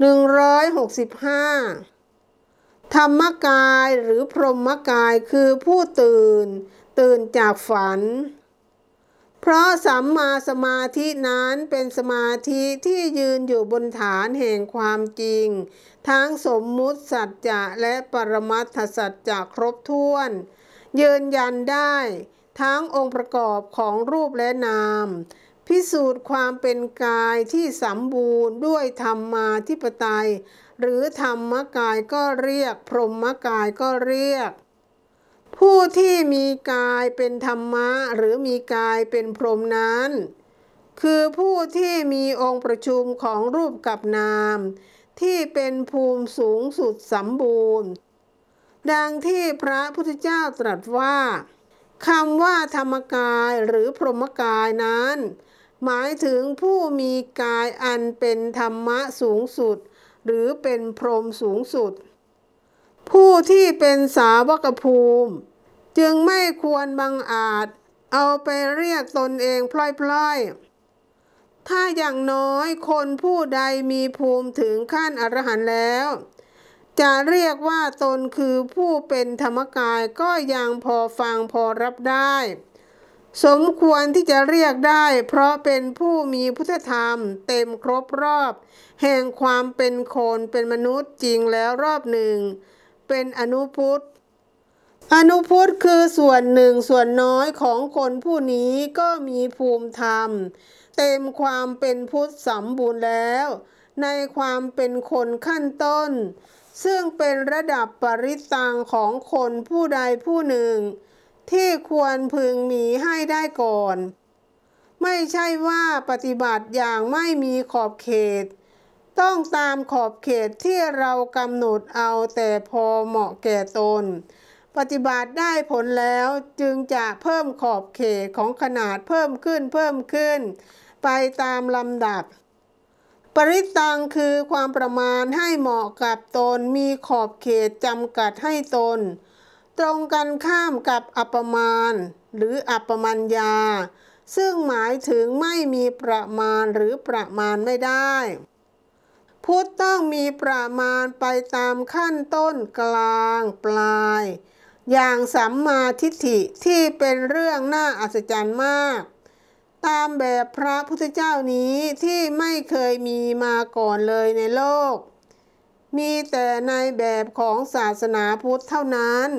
165 ธรรมกายหรือพรหมกายคือผู้ตื่น ตื่นจากฝัน เพราะสัมมาสมาธินั้นเป็นสมาธิที่ยืนอยู่บนฐานแห่งความจริง ทั้งสมมุติสัจจะและปรมัตถสัจจะครบถ้วน ยืนยันได้ ทั้งองค์ประกอบของรูปและนาม พิสูจน์ความเป็นกายที่สมบูรณ์ด้วยธรรมาธิปไตย หรือธรรมกายก็เรียก พรหมกายก็เรียก ผู้ที่มีกายเป็นธรรมะ หรือมีกายเป็นพรหมนั้น คือผู้ที่มีองค์ประชุมของรูปกับนาม ที่เป็นภูมิสูงสุดสมบูรณ์ ดังที่พระพุทธเจ้าตรัสว่าคำว่าธรรมกายหรือพรหมกายนั้น หมายถึงผู้มีกายอันเป็นธรรมะสูงสุด หรือเป็นพรหมสูงสุด ผู้ที่เป็นสาวกภูมิ จึงไม่ควรบังอาจ เอาไปเรียกตนเองพล่อยๆ ถ้าอย่างน้อยคนผู้ใดมีภูมิถึงขั้นอรหันต์แล้ว จะเรียกว่าตนคือผู้เป็นธรรมกายก็ยังพอฟังพอรับได้ สมควรที่จะเรียกได้ เพราะเป็นผู้มีพุทธธรรม เต็มครบรอบ แห่งความเป็นคนเป็นมนุษย์จริงแล้วรอบหนึ่ง เป็นอนุพุทธอนุพุทธคือส่วนหนึ่งส่วนน้อยของคนผู้นี้ก็มีภูมิธรรม เต็มความเป็นพุทธสมบูรณ์แล้ว ในความเป็นคนขั้นต้น ซึ่งเป็นระดับปริตังของคนผู้ใดผู้หนึ่ง ที่ควรพึงมีให้ได้ก่อน ไม่ใช่ว่าปฏิบัติอย่างไม่มีขอบเขต ต้องตามขอบเขตที่เรากำหนดเอาแต่พอเหมาะแก่ตน ปฏิบัติได้ผลแล้วจึงจะเพิ่มขอบเขตของขนาดเพิ่มขึ้นเพิ่มขึ้น ไปตามลำดับปริตังคือความประมาณให้เหมาะกับตนมีขอบเขตจำกัดให้ตน ตรงกันข้ามกับอัปมาณ หรืออัปปมัญญา ซึ่งหมายถึงไม่มีประมาณหรือประมาณไม่ได้ พุทธต้องมีประมาณไปตามขั้นต้นกลางปลาย อย่างสัมมาทิฏฐิที่เป็นเรื่องน่าอัศจรรย์มาก ตามแบบพระพุทธเจ้านี้ที่ไม่เคยมีมาก่อนเลยในโลกมีแต่ในแบบของศาสนาพุทธเท่านั้น